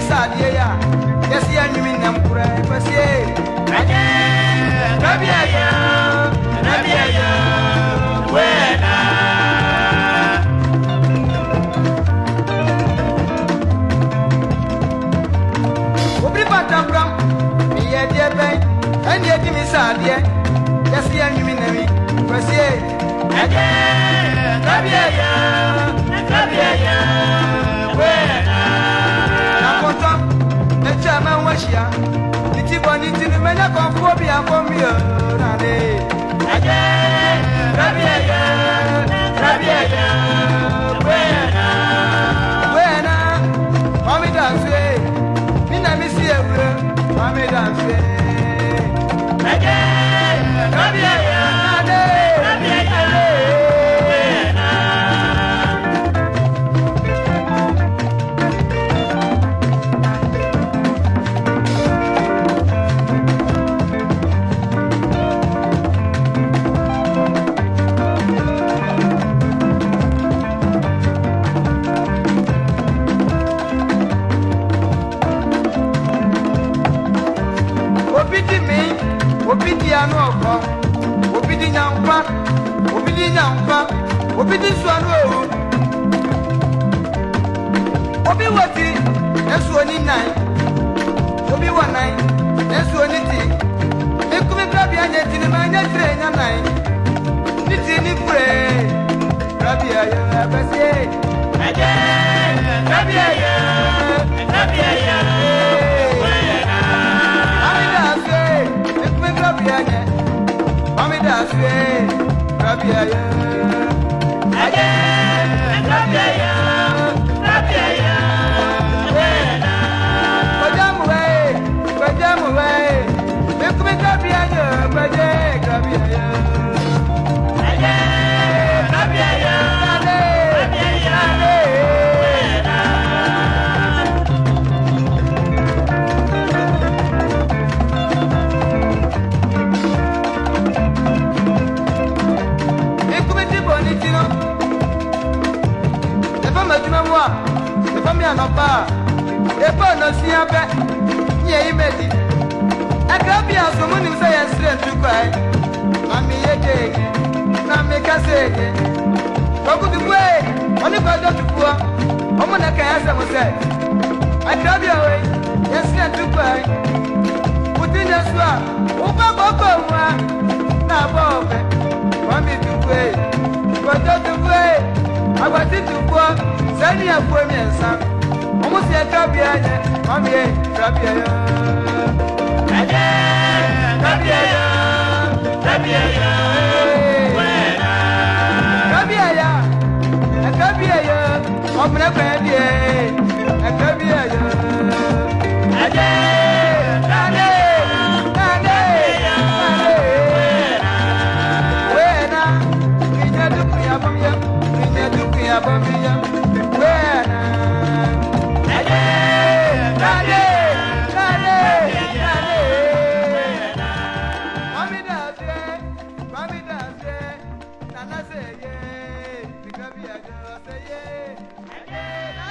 ti saadeɛ yi a yɛsi anyimi nam kura ɛfɛ sie. ɛnyɛ ɛnabi ɛyɛ ɛnabi ɛyɛ wɛna. obiri patampiram meyɛ deɛ bɛn ɛni edi mi saadeɛ yɛsi anyimi nam yi ɛfɛ sie. ɛnyɛ ɛnabi ɛyɛ. mɔhyia nti bɔne nti no mɛnya kɔnfoɔ bi abɔ mi ɔrade ɛyɛ bɛbi ɛyɛ obi di mi obi di anu ọkọ obi di nyankwa obi di nyankwa obi di nsu anu owu. dẹ̀yẹ mọ́mí dàsí ẹ̀ rọ́bì ẹ̀yẹ. ẹ̀jẹ̀ rọ́bì ẹ̀yẹ. na nɔba a epo nɔsia bɛ nyɛ yi mɛ di ɛkɛ bi asomu nim sɛ yɛ srɛ ntukwa yi mami yɛ de yi mami kase yi kɔkutukue ɔne kɔdɔ tukua ɔmo na kɛ ɛsɛ mo sɛ ɛkɛ bi awe yɛ srɛ ntukwa yi kuti ne so a wobɛ bɔbɔ mu a na abɔ ɔbɛ mami tukue kɔdɔ tukue agbati tukua sɛni ɛfuo miɛnsa wusi ekrabi enye mami e krabi eya. Ẹyẹ krabi eya krabi eya wẹ̀ẹ́nà. Krabi eya ekrabi eya ọ̀pẹ̀lẹ̀pẹ̀ bi e. Kabi Adara say, yeah.